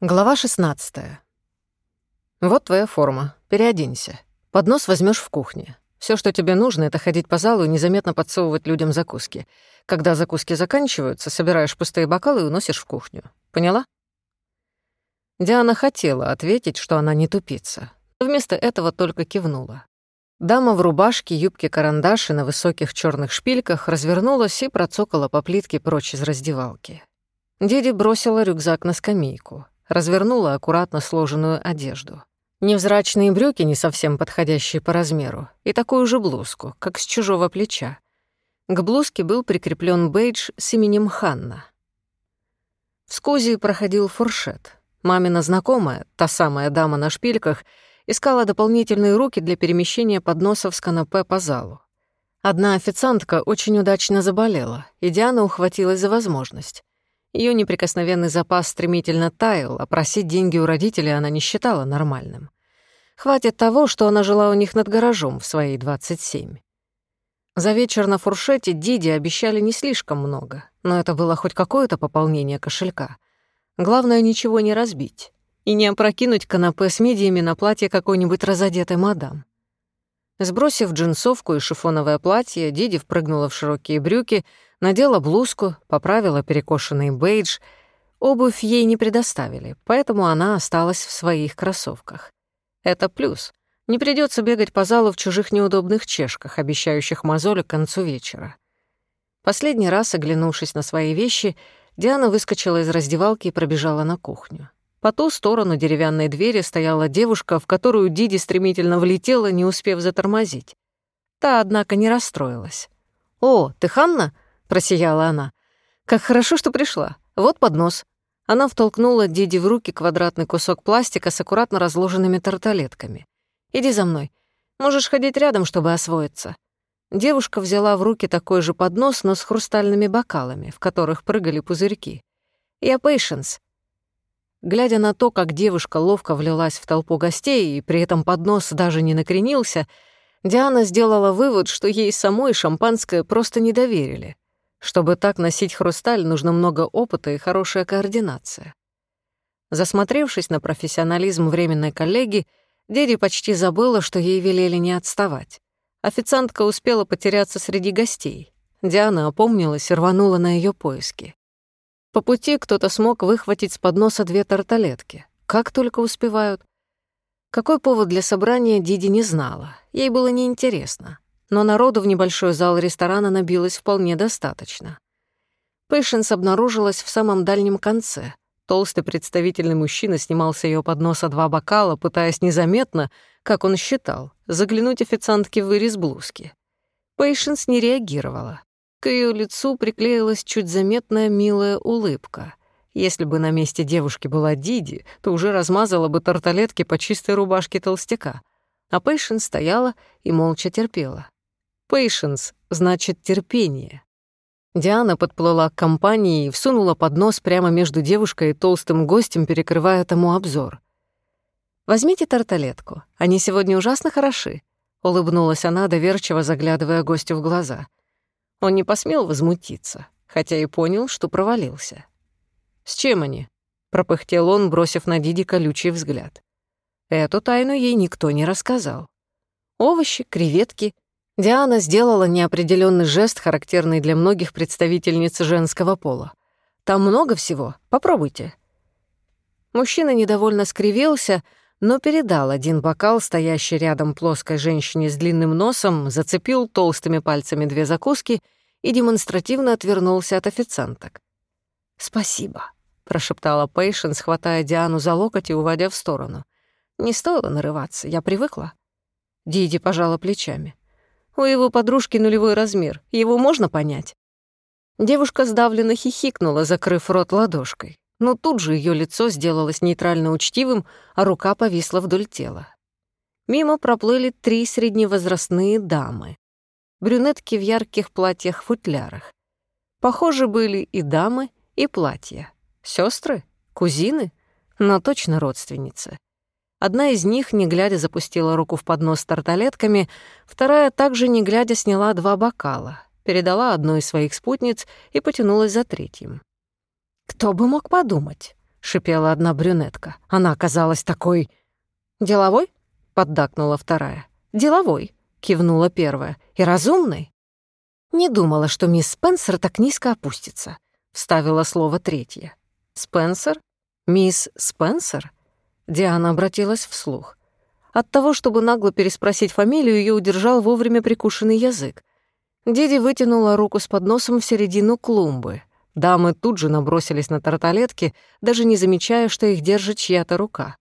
Глава 16. Вот твоя форма. Переоденься. Поднос возьмешь в кухне. Все, что тебе нужно, это ходить по залу и незаметно подсовывать людям закуски. Когда закуски заканчиваются, собираешь пустые бокалы и уносишь в кухню. Поняла? Диана хотела ответить, что она не тупица. Вместо этого только кивнула. Дама в рубашке, юбке карандаш и на высоких черных шпильках развернулась и процокала по плитке прочь из раздевалки. Диди бросила рюкзак на скамейку развернула аккуратно сложенную одежду. Невзрачные брюки, не совсем подходящие по размеру, и такую же блузку, как с чужого плеча. К блузке был прикреплен бейдж с именем Ханна. В скузи проходил фуршет. Мамина знакомая, та самая дама на шпильках, искала дополнительные руки для перемещения подносов с канапе по залу. Одна официантка очень удачно заболела, и Диана ухватилась за возможность. Ее неприкосновенный запас стремительно таял, а просить деньги у родителей она не считала нормальным. Хватит того, что она жила у них над гаражом в свои 27. За вечер на фуршете Диди обещали не слишком много, но это было хоть какое-то пополнение кошелька. Главное, ничего не разбить и не опрокинуть канапе с мидиями на платье какой-нибудь разодетой мадам. Сбросив джинсовку и шифоновое платье, Диди впрыгнула в широкие брюки, надела блузку, поправила перекошенный бейдж. Обувь ей не предоставили, поэтому она осталась в своих кроссовках. Это плюс. Не придется бегать по залу в чужих неудобных чешках, обещающих мозоли к концу вечера. Последний раз, оглянувшись на свои вещи, Диана выскочила из раздевалки и пробежала на кухню. По ту сторону деревянной двери стояла девушка, в которую Диди стремительно влетела, не успев затормозить. Та, однако, не расстроилась. «О, ты Ханна?» — просияла она. «Как хорошо, что пришла. Вот поднос». Она втолкнула Диди в руки квадратный кусок пластика с аккуратно разложенными тарталетками. «Иди за мной. Можешь ходить рядом, чтобы освоиться». Девушка взяла в руки такой же поднос, но с хрустальными бокалами, в которых прыгали пузырьки. «Я Пейшенс», Глядя на то, как девушка ловко влилась в толпу гостей и при этом поднос даже не накренился, Диана сделала вывод, что ей самой шампанское просто не доверили. Чтобы так носить хрусталь, нужно много опыта и хорошая координация. Засмотревшись на профессионализм временной коллеги, Диди почти забыла, что ей велели не отставать. Официантка успела потеряться среди гостей. Диана опомнилась и рванула на ее поиски. По пути кто-то смог выхватить с подноса две тарталетки. Как только успевают. Какой повод для собрания Диди не знала. Ей было неинтересно. Но народу в небольшой зал ресторана набилось вполне достаточно. Пэйшенс обнаружилась в самом дальнем конце. Толстый представительный мужчина снимал с её подноса два бокала, пытаясь незаметно, как он считал, заглянуть официантке в вырез блузки. Пэйшенс не реагировала. К ее лицу приклеилась чуть заметная милая улыбка. Если бы на месте девушки была Диди, то уже размазала бы тарталетки по чистой рубашке толстяка. А Пейшенс стояла и молча терпела. Пейшенс значит терпение. Диана подплыла к компании и всунула поднос прямо между девушкой и толстым гостем, перекрывая тому обзор. «Возьмите тарталетку, они сегодня ужасно хороши», — улыбнулась она, доверчиво заглядывая гостю в глаза — он не посмел возмутиться, хотя и понял, что провалился. «С чем они?» — пропыхтел он, бросив на Диди колючий взгляд. Эту тайну ей никто не рассказал. Овощи, креветки. Диана сделала неопределенный жест, характерный для многих представительниц женского пола. «Там много всего. Попробуйте». Мужчина недовольно скривился, но передал один бокал, стоящий рядом плоской женщине с длинным носом, зацепил толстыми пальцами две закуски и демонстративно отвернулся от официанток. «Спасибо», — прошептала Пейшенс, хватая Диану за локоть и уводя в сторону. «Не стоило нарываться, я привыкла». Диди пожала плечами. «У его подружки нулевой размер, его можно понять?» Девушка сдавленно хихикнула, закрыв рот ладошкой но тут же ее лицо сделалось нейтрально учтивым, а рука повисла вдоль тела. Мимо проплыли три средневозрастные дамы. Брюнетки в ярких платьях-футлярах. Похоже были и дамы, и платья. Сестры, кузины, но точно родственницы. Одна из них, не глядя, запустила руку в поднос с тарталетками, вторая также, не глядя, сняла два бокала, передала одну из своих спутниц и потянулась за третьим. Кто бы мог подумать? — шипела одна брюнетка. Она оказалась такой... «Деловой?» — поддакнула вторая. «Деловой», — кивнула первая. «И разумный?» «Не думала, что мисс Спенсер так низко опустится», — вставила слово третья. «Спенсер? Мисс Спенсер?» Диана обратилась вслух. От того, чтобы нагло переспросить фамилию, ее удержал вовремя прикушенный язык. Диди вытянула руку с подносом в середину клумбы. Дамы тут же набросились на тарталетки, даже не замечая, что их держит чья-то рука.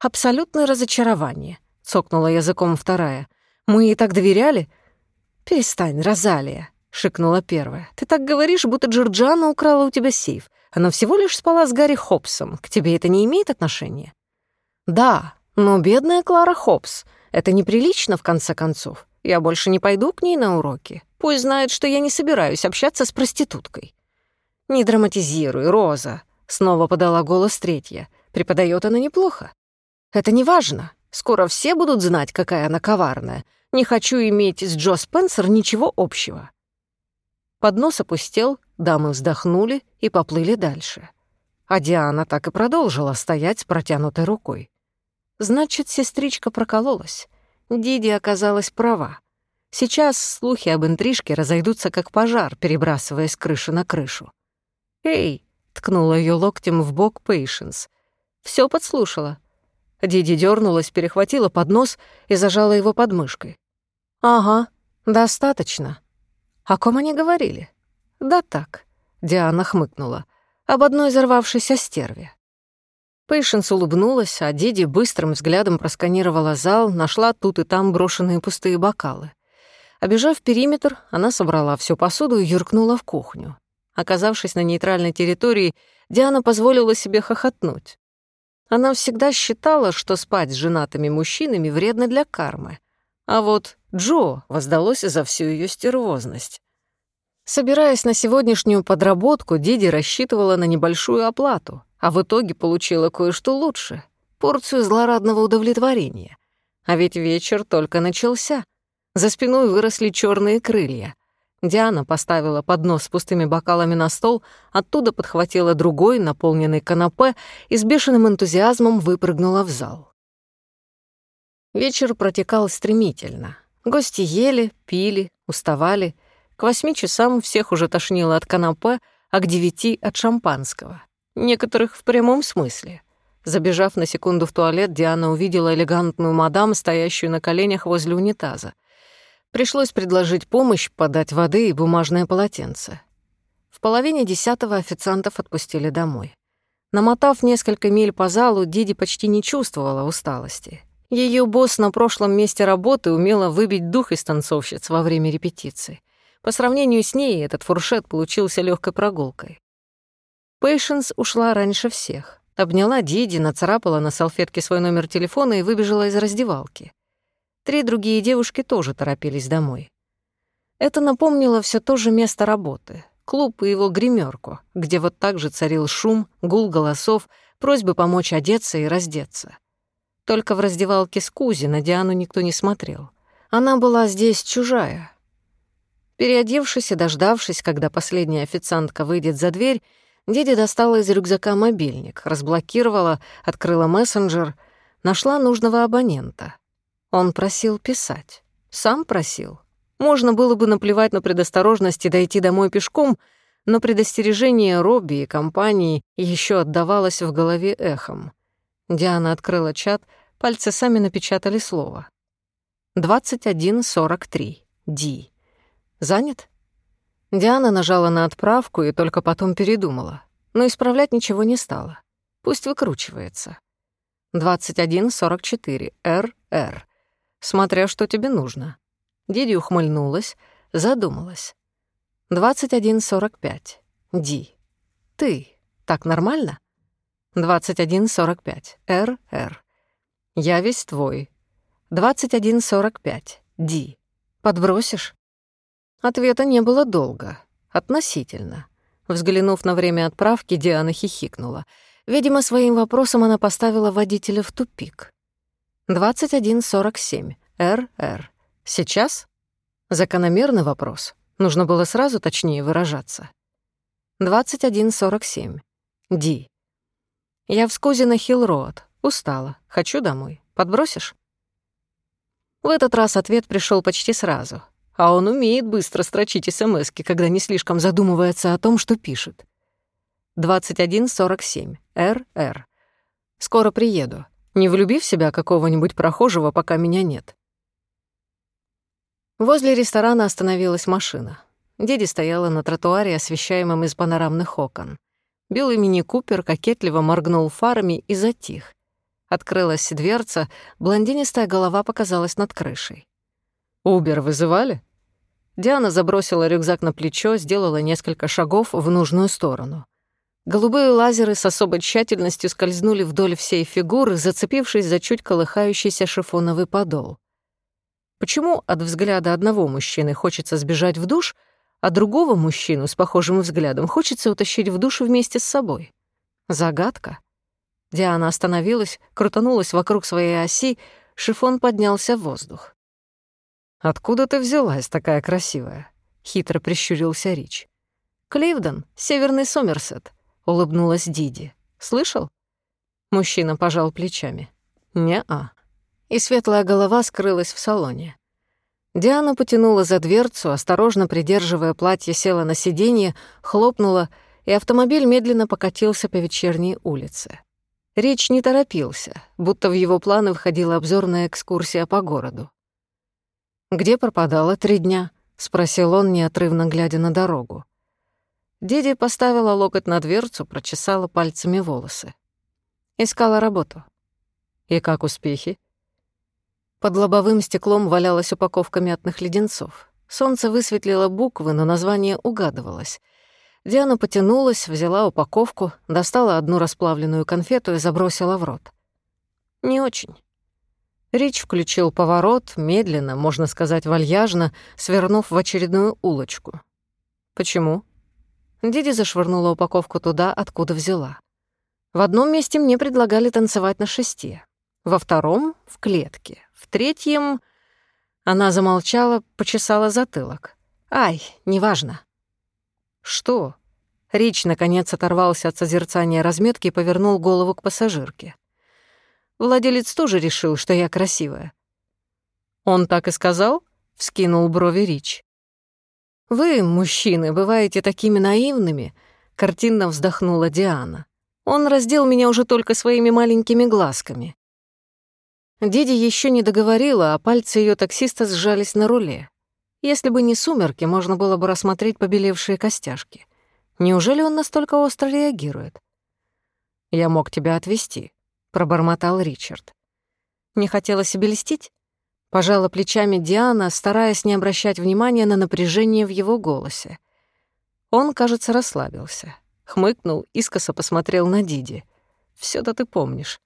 «Абсолютное разочарование», — цокнула языком вторая. «Мы ей так доверяли?» «Перестань, Розалия», — шикнула первая. «Ты так говоришь, будто Джорджана украла у тебя сейф. Она всего лишь спала с Гарри Хопсом. К тебе это не имеет отношения?» «Да, но бедная Клара Хопс. Это неприлично, в конце концов. Я больше не пойду к ней на уроки. Пусть знает, что я не собираюсь общаться с проституткой». «Не драматизируй, Роза», — снова подала голос третья. «Преподает она неплохо». «Это не важно. Скоро все будут знать, какая она коварная. Не хочу иметь с Джо Спенсер ничего общего». Поднос опустел, дамы вздохнули и поплыли дальше. А Диана так и продолжила стоять с протянутой рукой. Значит, сестричка прокололась. Диди оказалась права. Сейчас слухи об интрижке разойдутся как пожар, перебрасываясь с крыши на крышу. «Эй!» — ткнула ее локтем в бок Пейшенс. Все подслушала. Диди дернулась, перехватила поднос и зажала его подмышкой. «Ага, достаточно». «О ком они говорили?» «Да так», — Диана хмыкнула. «Об одной взорвавшейся стерве». Пейшенс улыбнулась, а Диди быстрым взглядом просканировала зал, нашла тут и там брошенные пустые бокалы. Обежав периметр, она собрала всю посуду и юркнула в кухню. Оказавшись на нейтральной территории, Диана позволила себе хохотнуть. Она всегда считала, что спать с женатыми мужчинами вредно для кармы. А вот Джо воздалось за всю ее стервозность. Собираясь на сегодняшнюю подработку, Диди рассчитывала на небольшую оплату, а в итоге получила кое-что лучше — порцию злорадного удовлетворения. А ведь вечер только начался. За спиной выросли черные крылья. Диана поставила поднос с пустыми бокалами на стол, оттуда подхватила другой, наполненный канапе, и с бешеным энтузиазмом выпрыгнула в зал. Вечер протекал стремительно. Гости ели, пили, уставали. К восьми часам всех уже тошнило от канапе, а к девяти — от шампанского. Некоторых в прямом смысле. Забежав на секунду в туалет, Диана увидела элегантную мадам, стоящую на коленях возле унитаза. Пришлось предложить помощь, подать воды и бумажное полотенце. В половине десятого официантов отпустили домой. Намотав несколько миль по залу, Диди почти не чувствовала усталости. Ее босс на прошлом месте работы умела выбить дух из танцовщиц во время репетиции. По сравнению с ней этот фуршет получился легкой прогулкой. Пейшенс ушла раньше всех. Обняла Диди, нацарапала на салфетке свой номер телефона и выбежала из раздевалки. Три другие девушки тоже торопились домой. Это напомнило все то же место работы — клуб и его гримерку, где вот так же царил шум, гул голосов, просьбы помочь одеться и раздеться. Только в раздевалке с Кузи на Диану никто не смотрел. Она была здесь чужая. Переодевшись и дождавшись, когда последняя официантка выйдет за дверь, Диди достала из рюкзака мобильник, разблокировала, открыла мессенджер, нашла нужного абонента. Он просил писать. Сам просил. Можно было бы наплевать на предосторожность и дойти домой пешком, но предостережение Робби и компании еще отдавалось в голове эхом. Диана открыла чат, пальцы сами напечатали слово. 21.43. Ди. Занят? Диана нажала на отправку и только потом передумала, но исправлять ничего не стала. Пусть выкручивается. 21.44. РР смотря что тебе нужно». Диди ухмыльнулась, задумалась. «21.45. Ди. Ты. Так нормально?» «21.45. РР. Я весь твой. 21.45. Ди. Подбросишь?» Ответа не было долго. Относительно. Взглянув на время отправки, Диана хихикнула. Видимо, своим вопросом она поставила водителя в тупик. 21.47. РР. Сейчас? Закономерный вопрос. Нужно было сразу точнее выражаться. 21.47. Ди. Я в Скузе на Хилл-Роад. Устала. Хочу домой. Подбросишь?» В этот раз ответ пришел почти сразу. А он умеет быстро строчить смски, когда не слишком задумывается о том, что пишет. 21.47. РР. Скоро приеду. Не влюби в себя какого-нибудь прохожего, пока меня нет. Возле ресторана остановилась машина. Диди стояла на тротуаре, освещаемом из панорамных окон. Белый мини-купер кокетливо моргнул фарами и затих. Открылась дверца, блондинистая голова показалась над крышей. «Убер вызывали?» Диана забросила рюкзак на плечо, сделала несколько шагов в нужную сторону. Голубые лазеры с особой тщательностью скользнули вдоль всей фигуры, зацепившись за чуть колыхающийся шифоновый подол. Почему от взгляда одного мужчины хочется сбежать в душ, а другого мужчину с похожим взглядом хочется утащить в душ вместе с собой? Загадка. Диана остановилась, крутанулась вокруг своей оси, шифон поднялся в воздух. «Откуда ты взялась такая красивая?» — хитро прищурился Рич. «Кливден, северный Сомерсет», — улыбнулась Диди. «Слышал?» Мужчина пожал плечами. «Не-а». И светлая голова скрылась в салоне. Диана потянула за дверцу, осторожно придерживая платье, села на сиденье, хлопнула, и автомобиль медленно покатился по вечерней улице. Речь не торопился, будто в его планы входила обзорная экскурсия по городу. «Где пропадала три дня?» — спросил он, неотрывно глядя на дорогу. Диди поставила локоть на дверцу, прочесала пальцами волосы. Искала работу. «И как успехи?» Под лобовым стеклом валялась упаковка мятных леденцов. Солнце высветлило буквы, но название угадывалось. Диана потянулась, взяла упаковку, достала одну расплавленную конфету и забросила в рот. Не очень. Рич включил поворот, медленно, можно сказать, вальяжно, свернув в очередную улочку. Почему? Диди зашвырнула упаковку туда, откуда взяла. В одном месте мне предлагали танцевать на шесте, во втором — в клетке, в третьем... Она замолчала, почесала затылок. «Ай, неважно». «Что?» Рич, наконец, оторвался от созерцания разметки и повернул голову к пассажирке. Владелец тоже решил, что я красивая. «Он так и сказал?» — вскинул брови Рич. «Вы, мужчины, бываете такими наивными», — картинно вздохнула Диана. «Он раздел меня уже только своими маленькими глазками». Диди еще не договорила, а пальцы ее таксиста сжались на руле. Если бы не сумерки, можно было бы рассмотреть побелевшие костяшки. Неужели он настолько остро реагирует? «Я мог тебя отвезти», — пробормотал Ричард. «Не хотела себе льстить?» Пожала плечами Диана, стараясь не обращать внимания на напряжение в его голосе. Он, кажется, расслабился. Хмыкнул, искоса посмотрел на Диди. все то ты помнишь.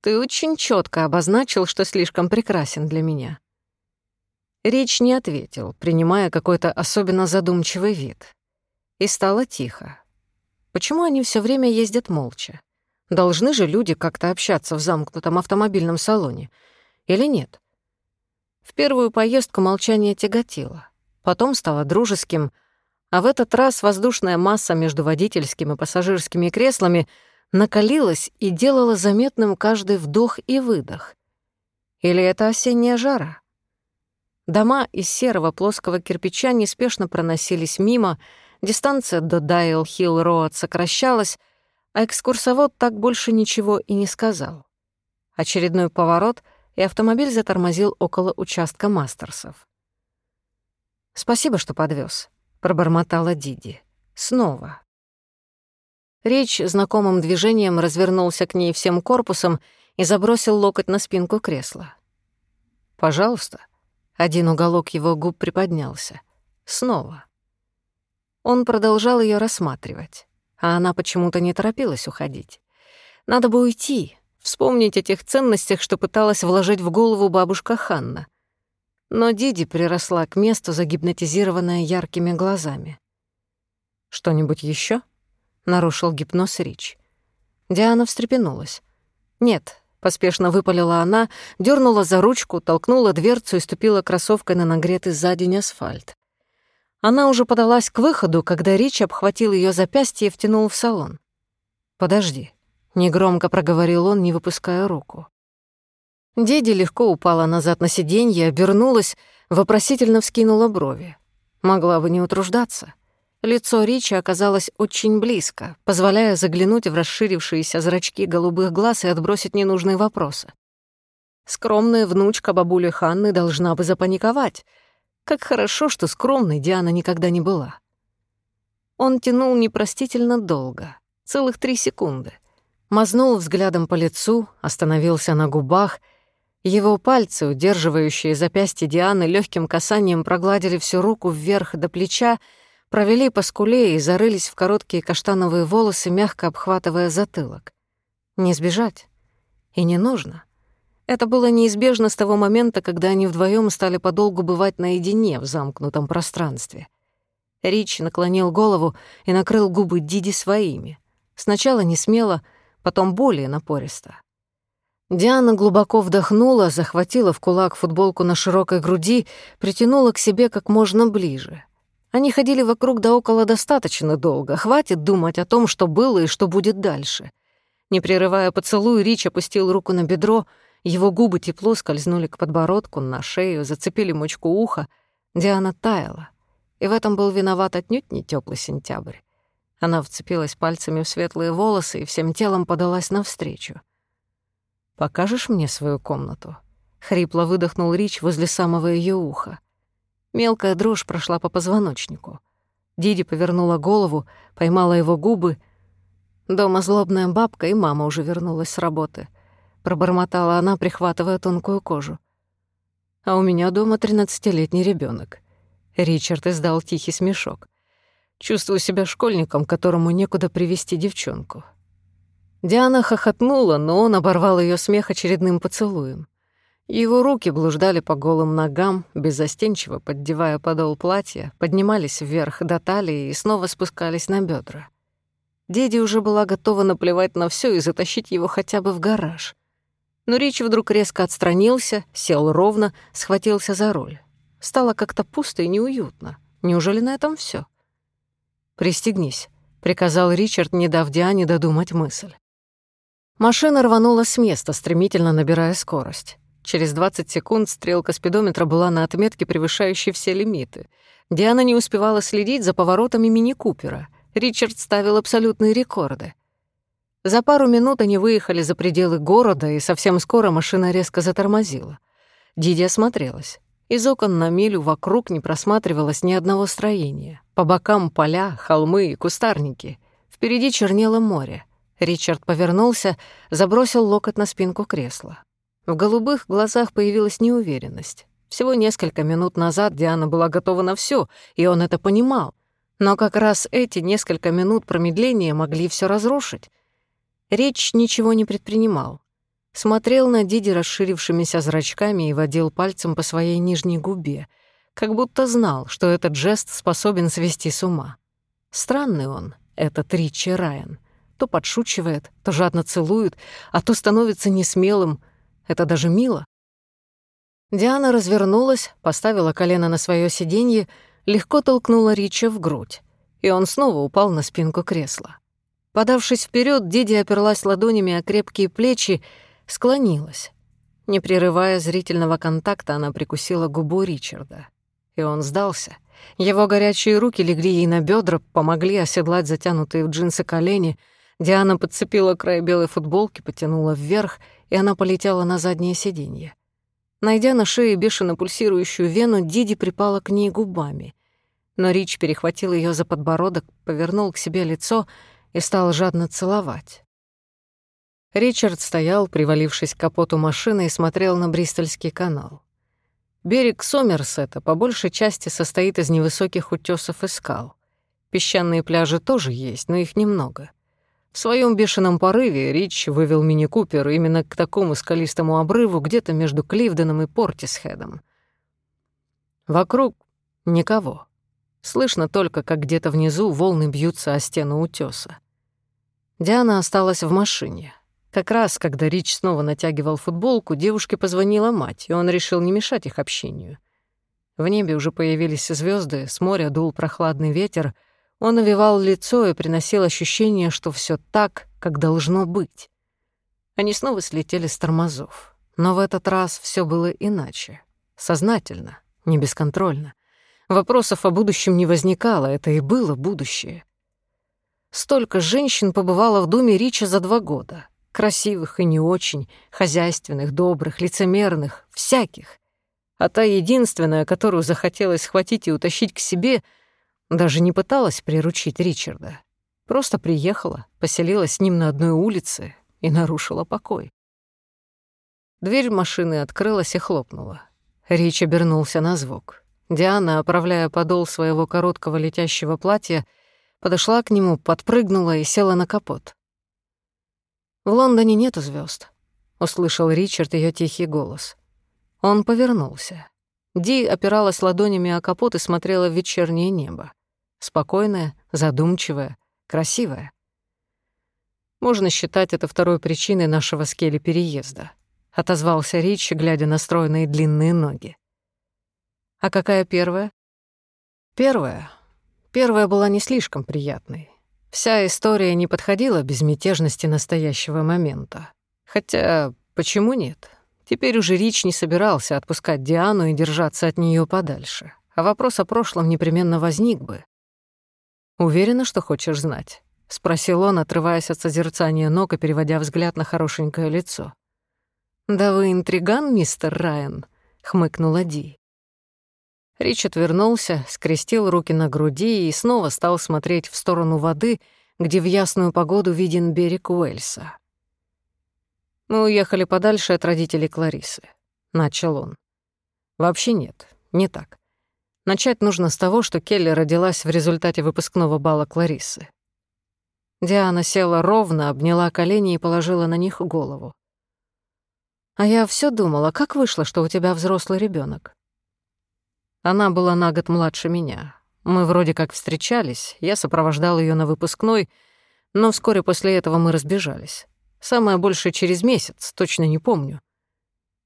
Ты очень четко обозначил, что слишком прекрасен для меня». Речь не ответил, принимая какой-то особенно задумчивый вид. И стало тихо. Почему они все время ездят молча? Должны же люди как-то общаться в замкнутом автомобильном салоне. Или нет? В первую поездку молчание тяготило. Потом стало дружеским, а в этот раз воздушная масса между водительским и пассажирскими креслами накалилась и делала заметным каждый вдох и выдох. Или это осенняя жара? Дома из серого плоского кирпича неспешно проносились мимо, дистанция до Дайл-Хилл-роуд сокращалась, а экскурсовод так больше ничего и не сказал. Очередной поворот, и автомобиль затормозил около участка Мастерсов. «Спасибо, что подвез, пробормотала Диди. «Снова». Рич знакомым движением развернулся к ней всем корпусом и забросил локоть на спинку кресла. «Пожалуйста», один уголок его губ приподнялся. Снова. Он продолжал ее рассматривать, а она почему-то не торопилась уходить. Надо бы уйти, вспомнить о тех ценностях, что пыталась вложить в голову бабушка Ханна. Но Диди приросла к месту, загипнотизированная яркими глазами. «Что-нибудь еще? нарушил гипноз Рич. Диана встрепенулась. «Нет, Поспешно выпалила она, дернула за ручку, толкнула дверцу и ступила кроссовкой на нагретый за день асфальт. Она уже подалась к выходу, когда Рич обхватил ее запястье и втянул в салон. «Подожди, негромко проговорил он, не выпуская руку. Диди легко упала назад на сиденье, обернулась, вопросительно вскинула брови. Могла бы не утруждаться. Лицо Ричи оказалось очень близко, позволяя заглянуть в расширившиеся зрачки голубых глаз и отбросить ненужные вопросы. Скромная внучка бабули Ханны должна бы запаниковать. Как хорошо, что скромной Диана никогда не была. Он тянул непростительно долго, целых три секунды. Мазнул взглядом по лицу, остановился на губах. Его пальцы, удерживающие запястье Дианы, легким касанием прогладили всю руку вверх до плеча, провели по скуле и зарылись в короткие каштановые волосы, мягко обхватывая затылок. Не сбежать. И не нужно. Это было неизбежно с того момента, когда они вдвоем стали подолгу бывать наедине в замкнутом пространстве. Рич наклонил голову и накрыл губы Диди своими. Сначала не смело, потом более напористо. Диана глубоко вдохнула, захватила в кулак футболку на широкой груди, притянула к себе как можно ближе — они ходили вокруг да около достаточно долго, хватит думать о том, что было и что будет дальше. Не прерывая поцелуй, Рич опустил руку на бедро, его губы тепло скользнули к подбородку, на шею, зацепили мочку уха. Диана таяла, и в этом был виноват отнюдь не теплый сентябрь. Она вцепилась пальцами в светлые волосы и всем телом подалась навстречу. «Покажешь мне свою комнату?» — хрипло выдохнул Рич возле самого ее уха. Мелкая дрожь прошла по позвоночнику. Диди повернула голову, поймала его губы. Дома злобная бабка, и мама уже вернулась с работы. Пробормотала она, прихватывая тонкую кожу. А у меня дома тринадцатилетний ребенок. Ричард издал тихий смешок. Чувствую себя школьником, которому некуда привести девчонку. Диана хохотнула, но он оборвал ее смех очередным поцелуем. Его руки блуждали по голым ногам, беззастенчиво поддевая подол платья, поднимались вверх до талии и снова спускались на бедра. Деди уже была готова наплевать на все и затащить его хотя бы в гараж. Но Рич вдруг резко отстранился, сел ровно, схватился за руль. Стало как-то пусто и неуютно. Неужели на этом все? «Пристегнись», — приказал Ричард, не дав Диане додумать мысль. Машина рванула с места, стремительно набирая скорость. Через 20 секунд стрелка спидометра была на отметке, превышающей все лимиты. Диана не успевала следить за поворотами мини-купера. Ричард ставил абсолютные рекорды. За пару минут они выехали за пределы города, и совсем скоро машина резко затормозила. Диди осмотрелась. Из окон на милю вокруг не просматривалось ни одного строения. По бокам поля, холмы и кустарники. Впереди чернело море. Ричард повернулся, забросил локоть на спинку кресла. В голубых глазах появилась неуверенность. Всего несколько минут назад Диана была готова на все, и он это понимал. Но как раз эти несколько минут промедления могли все разрушить. Речь ничего не предпринимал. Смотрел на Диди расширившимися зрачками и водил пальцем по своей нижней губе, как будто знал, что этот жест способен свести с ума. Странный он, этот Ричи Райан. То подшучивает, то жадно целует, а то становится несмелым — это даже мило. Диана развернулась, поставила колено на свое сиденье, легко толкнула Рича в грудь, и он снова упал на спинку кресла. Подавшись вперед, Диди оперлась ладонями о крепкие плечи, склонилась. Не прерывая зрительного контакта, она прикусила губу Ричарда. И он сдался. Его горячие руки легли ей на бедра, помогли оседлать затянутые в джинсы колени. Диана подцепила край белой футболки, потянула вверх — и она полетела на заднее сиденье. Найдя на шее бешено пульсирующую вену, Диди припала к ней губами. Но Рич перехватил ее за подбородок, повернул к себе лицо и стал жадно целовать. Ричард стоял, привалившись к капоту машины, и смотрел на Бристольский канал. Берег Сомерсета по большей части состоит из невысоких утесов и скал. Песчаные пляжи тоже есть, но их немного — в своем бешеном порыве Рич вывел мини-купер именно к такому скалистому обрыву где-то между Кливденом и Портисхедом. Вокруг никого. Слышно только, как где-то внизу волны бьются о стену утёса. Диана осталась в машине. Как раз, когда Рич снова натягивал футболку, девушке позвонила мать, и он решил не мешать их общению. В небе уже появились звезды, с моря дул прохладный ветер — Он овивал лицо и приносил ощущение, что все так, как должно быть. Они снова слетели с тормозов. Но в этот раз все было иначе. Сознательно, не бесконтрольно. Вопросов о будущем не возникало, это и было будущее. Столько женщин побывало в доме Рича за два года. Красивых и не очень, хозяйственных, добрых, лицемерных, всяких. А та единственная, которую захотелось схватить и утащить к себе, даже не пыталась приручить Ричарда. Просто приехала, поселилась с ним на одной улице и нарушила покой. Дверь машины открылась и хлопнула. Рич обернулся на звук. Диана, оправляя подол своего короткого летящего платья, подошла к нему, подпрыгнула и села на капот. «В Лондоне нету звезд, услышал Ричард ее тихий голос. Он повернулся. Ди опиралась ладонями о капот и смотрела в вечернее небо. Спокойная, задумчивая, красивая. Можно считать это второй причиной нашего с переезда, отозвался Рич, глядя на стройные длинные ноги. А какая первая? Первая. Первая была не слишком приятной. Вся история не подходила безмятежности настоящего момента. Хотя, почему нет? Теперь уже Рич не собирался отпускать Диану и держаться от нее подальше. А вопрос о прошлом непременно возник бы. «Уверена, что хочешь знать?» — спросил он, отрываясь от созерцания ног и переводя взгляд на хорошенькое лицо. «Да вы интриган, мистер Райан», — хмыкнула Ди. Ричард вернулся, скрестил руки на груди и снова стал смотреть в сторону воды, где в ясную погоду виден берег Уэльса. «Мы уехали подальше от родителей Кларисы», — начал он. «Вообще нет, не так. Начать нужно с того, что Келли родилась в результате выпускного бала Кларисы. Диана села ровно, обняла колени и положила на них голову. «А я все думала, как вышло, что у тебя взрослый ребенок? Она была на год младше меня. Мы вроде как встречались, я сопровождал ее на выпускной, но вскоре после этого мы разбежались. Самое большее через месяц, точно не помню.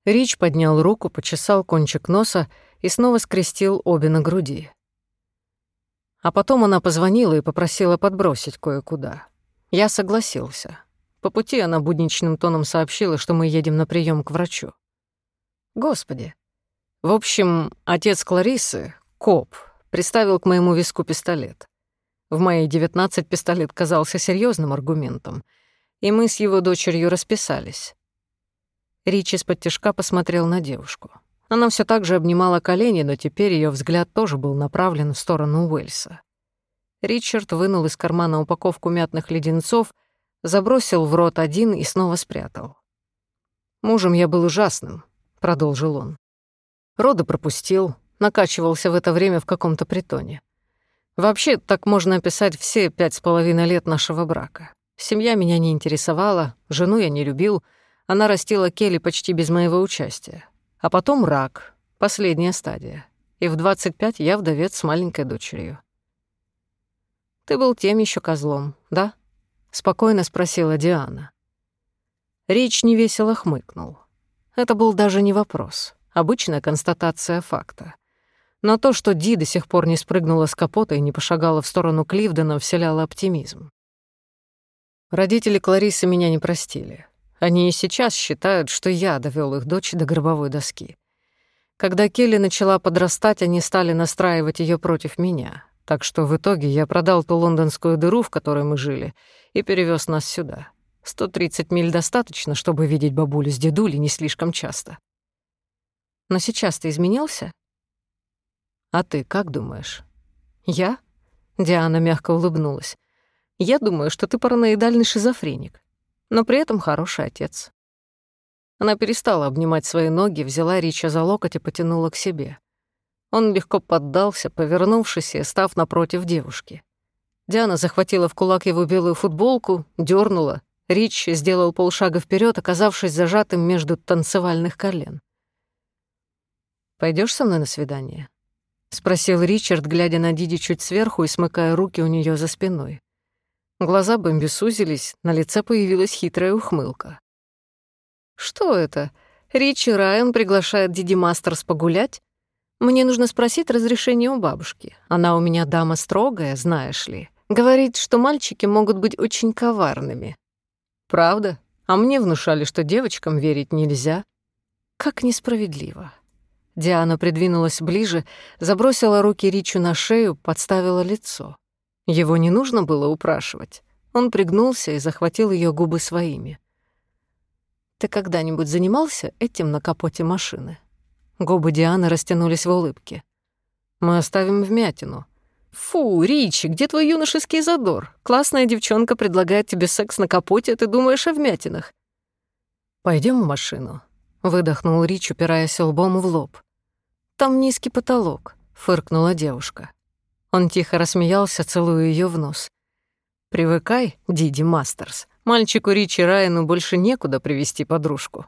Рич поднял руку, почесал кончик носа и снова скрестил обе на груди. А потом она позвонила и попросила подбросить кое-куда. Я согласился. По пути она будничным тоном сообщила, что мы едем на прием к врачу. Господи, в общем, отец Кларисы, коп, приставил к моему виску пистолет. В мои 19 пистолет казался серьезным аргументом, и мы с его дочерью расписались. Ричи из-под тяжка посмотрел на девушку. Она все так же обнимала колени, но теперь ее взгляд тоже был направлен в сторону Уэльса. Ричард вынул из кармана упаковку мятных леденцов, забросил в рот один и снова спрятал. «Мужем я был ужасным», — продолжил он. Роды пропустил, накачивался в это время в каком-то притоне. Вообще, так можно описать все пять с половиной лет нашего брака. Семья меня не интересовала, жену я не любил, она растила Келли почти без моего участия. А потом рак, последняя стадия. И в 25 я вдовец с маленькой дочерью. «Ты был тем еще козлом, да?» — спокойно спросила Диана. Речь невесело хмыкнул. Это был даже не вопрос. Обычная констатация факта. Но то, что Ди до сих пор не спрыгнула с капота и не пошагала в сторону Кливдена, вселяло оптимизм. Родители Кларисы меня не простили. Они и сейчас считают, что я довел их дочь до гробовой доски. Когда Келли начала подрастать, они стали настраивать ее против меня. Так что в итоге я продал ту лондонскую дыру, в которой мы жили, и перевез нас сюда. 130 миль достаточно, чтобы видеть бабулю с дедулей не слишком часто. Но сейчас ты изменился? А ты как думаешь? Я? Диана мягко улыбнулась. Я думаю, что ты параноидальный шизофреник, но при этом хороший отец. Она перестала обнимать свои ноги, взяла Рича за локоть и потянула к себе. Он легко поддался, повернувшись и став напротив девушки. Диана захватила в кулак его белую футболку, дернула. Рич сделал полшага вперед, оказавшись зажатым между танцевальных колен. Пойдешь со мной на свидание?» — спросил Ричард, глядя на Диди чуть сверху и смыкая руки у нее за спиной. Глаза Бэмби сузились, на лице появилась хитрая ухмылка. «Что это? Ричи Райан приглашает Диди Мастерс погулять? Мне нужно спросить разрешение у бабушки. Она у меня дама строгая, знаешь ли. Говорит, что мальчики могут быть очень коварными. Правда? А мне внушали, что девочкам верить нельзя. Как несправедливо. Диана придвинулась ближе, забросила руки Ричу на шею, подставила лицо. Его не нужно было упрашивать. Он пригнулся и захватил ее губы своими. «Ты когда-нибудь занимался этим на капоте машины?» Губы Дианы растянулись в улыбке. «Мы оставим вмятину». «Фу, Ричи, где твой юношеский задор? Классная девчонка предлагает тебе секс на капоте, а ты думаешь о вмятинах». Пойдем в машину», — выдохнул Рич, упираясь лбом в лоб. «Там низкий потолок», — фыркнула девушка. Он тихо рассмеялся, целуя ее в нос. «Привыкай, Диди Мастерс. Мальчику Ричи Райану больше некуда привести подружку».